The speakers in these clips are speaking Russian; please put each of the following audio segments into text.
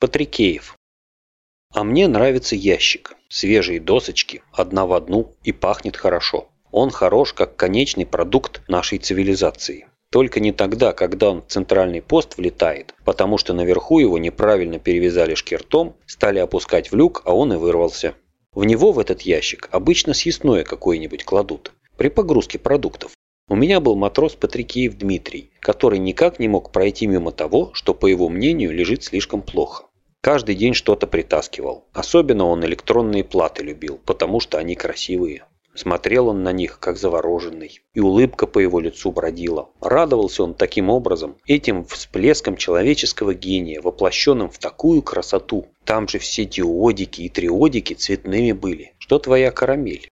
Патрикеев. А мне нравится ящик. Свежие досочки, одна в одну, и пахнет хорошо. Он хорош как конечный продукт нашей цивилизации. Только не тогда, когда он в центральный пост влетает, потому что наверху его неправильно перевязали шкиртом, стали опускать в люк, а он и вырвался. В него, в этот ящик, обычно съестное какое-нибудь кладут, при погрузке продуктов. У меня был матрос Патрикеев Дмитрий, который никак не мог пройти мимо того, что, по его мнению, лежит слишком плохо. Каждый день что-то притаскивал. Особенно он электронные платы любил, потому что они красивые. Смотрел он на них, как завороженный, и улыбка по его лицу бродила. Радовался он таким образом, этим всплеском человеческого гения, воплощенным в такую красоту. Там же все диодики и триодики цветными были, что твоя карамель.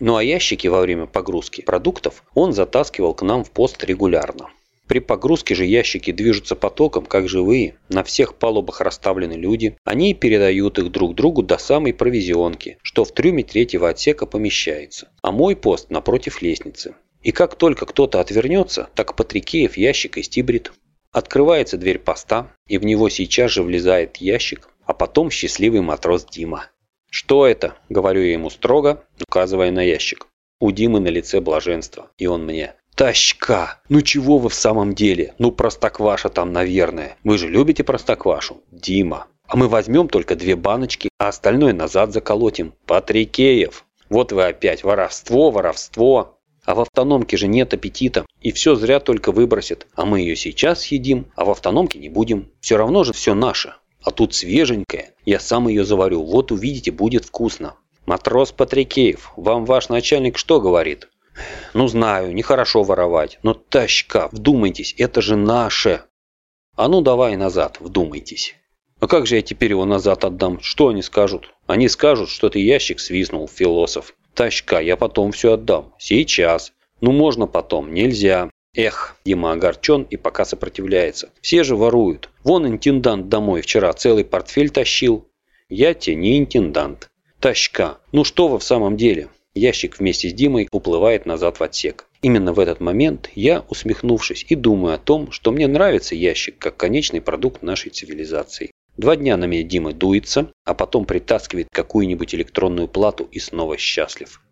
Ну а ящики во время погрузки продуктов он затаскивал к нам в пост регулярно. При погрузке же ящики движутся потоком, как живые. На всех палубах расставлены люди. Они передают их друг другу до самой провизионки, что в трюме третьего отсека помещается. А мой пост напротив лестницы. И как только кто-то отвернется, так Патрикеев ящик истибрит. Открывается дверь поста, и в него сейчас же влезает ящик, а потом счастливый матрос Дима. «Что это?» – говорю я ему строго, указывая на ящик. У Димы на лице блаженство, и он мне. «Тащка! Ну чего вы в самом деле? Ну простокваша там, наверное. Вы же любите простоквашу?» «Дима, а мы возьмем только две баночки, а остальное назад заколотим. Патрикеев! Вот вы опять, воровство, воровство!» А в автономке же нет аппетита, и все зря только выбросит. А мы ее сейчас съедим, а в автономке не будем. Все равно же все наше. А тут свеженькая. Я сам ее заварю. Вот увидите, будет вкусно. Матрос Патрикеев, вам ваш начальник что говорит? Ну знаю, нехорошо воровать, но тащка, вдумайтесь, это же наше. А ну давай назад, вдумайтесь. А как же я теперь его назад отдам? Что они скажут? Они скажут, что ты ящик свистнул, философ. Тащка, я потом все отдам. Сейчас. Ну можно потом, нельзя. Эх, Дима огорчен и пока сопротивляется. Все же воруют. Вон интендант домой вчера целый портфель тащил. Я тебе не интендант. Тащка, ну что вы в самом деле? Ящик вместе с Димой уплывает назад в отсек. Именно в этот момент я, усмехнувшись, и думаю о том, что мне нравится ящик как конечный продукт нашей цивилизации. Два дня на меня Дима дуется, а потом притаскивает какую-нибудь электронную плату и снова счастлив.